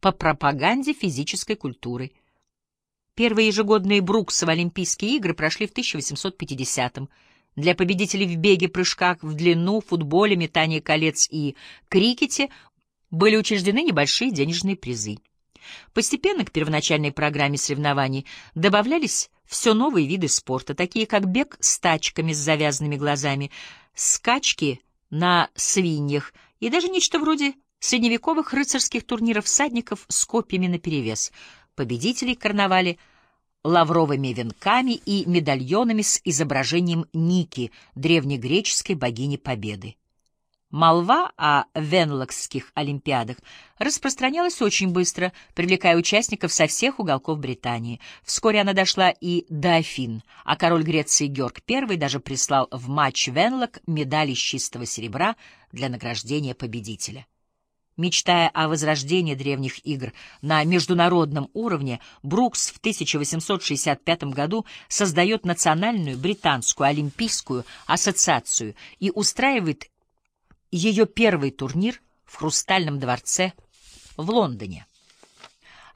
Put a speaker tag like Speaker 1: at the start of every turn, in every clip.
Speaker 1: по пропаганде физической культуры. Первые ежегодные Бруксовы Олимпийские игры прошли в 1850-м. Для победителей в беге, прыжках в длину, футболе, метании колец и крикете были учреждены небольшие денежные призы. Постепенно к первоначальной программе соревнований добавлялись все новые виды спорта, такие как бег с тачками с завязанными глазами, скачки на свиньях и даже нечто вроде средневековых рыцарских турниров всадников с копьями наперевес. Победителей карнавали лавровыми венками и медальонами с изображением Ники, древнегреческой богини Победы. Молва о Венлокских Олимпиадах распространялась очень быстро, привлекая участников со всех уголков Британии. Вскоре она дошла и до Афин, а король Греции Георг I даже прислал в матч Венлок медали из чистого серебра для награждения победителя. Мечтая о возрождении древних игр на международном уровне, Брукс в 1865 году создает Национальную британскую олимпийскую ассоциацию и устраивает ее первый турнир в Хрустальном дворце в Лондоне.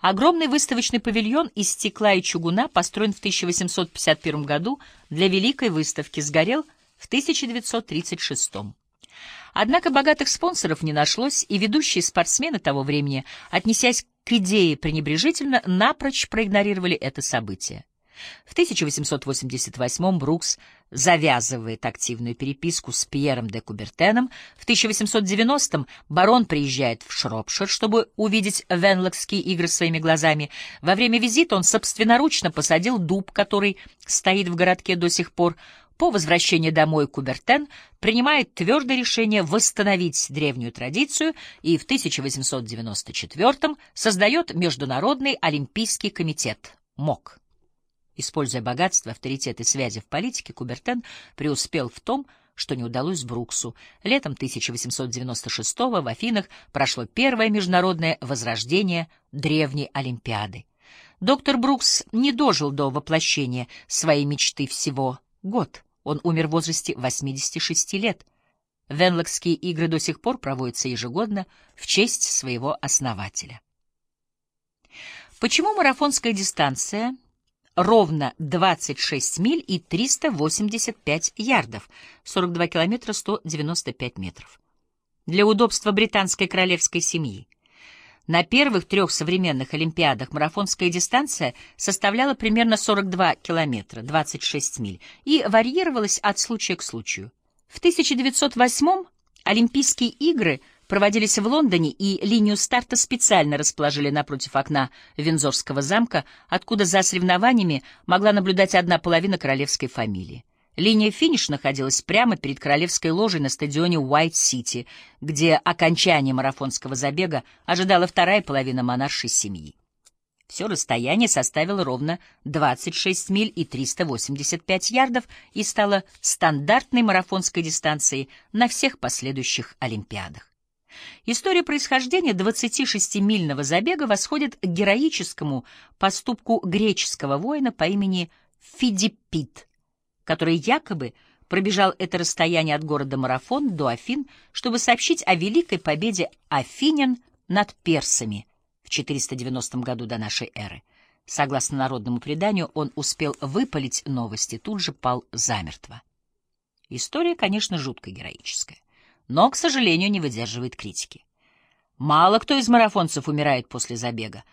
Speaker 1: Огромный выставочный павильон из стекла и чугуна построен в 1851 году для Великой выставки, сгорел в 1936 Однако богатых спонсоров не нашлось, и ведущие спортсмены того времени, отнесясь к идее пренебрежительно, напрочь проигнорировали это событие. В 1888 Брукс завязывает активную переписку с Пьером де Кубертеном. В 1890-м барон приезжает в Шропшир, чтобы увидеть Венлокские игры своими глазами. Во время визита он собственноручно посадил дуб, который стоит в городке до сих пор. По возвращении домой Кубертен принимает твердое решение восстановить древнюю традицию и в 1894 создает Международный олимпийский комитет МОК. Используя богатство, авторитет и связи в политике, Кубертен преуспел в том, что не удалось Бруксу. Летом 1896 в Афинах прошло первое международное возрождение древней Олимпиады. Доктор Брукс не дожил до воплощения своей мечты всего год. Он умер в возрасте 86 лет. Венлокские игры до сих пор проводятся ежегодно в честь своего основателя. Почему марафонская дистанция ровно 26 миль и 385 ярдов, 42 километра 195 метров. Для удобства британской королевской семьи. На первых трех современных Олимпиадах марафонская дистанция составляла примерно 42 километра, 26 миль, и варьировалась от случая к случаю. В 1908 Олимпийские игры – проводились в Лондоне, и линию старта специально расположили напротив окна Винзорского замка, откуда за соревнованиями могла наблюдать одна половина королевской фамилии. Линия финиш находилась прямо перед королевской ложей на стадионе Уайт-Сити, где окончание марафонского забега ожидала вторая половина монаршей семьи. Все расстояние составило ровно 26 миль и 385 ярдов и стало стандартной марафонской дистанцией на всех последующих Олимпиадах. История происхождения 26-мильного забега восходит к героическому поступку греческого воина по имени Фидиппит, который якобы пробежал это расстояние от города Марафон до Афин, чтобы сообщить о великой победе афинян над персами в 490 году до нашей эры. Согласно народному преданию, он успел выпалить новости, тут же пал замертво. История, конечно, жутко героическая но, к сожалению, не выдерживает критики. Мало кто из марафонцев умирает после забега.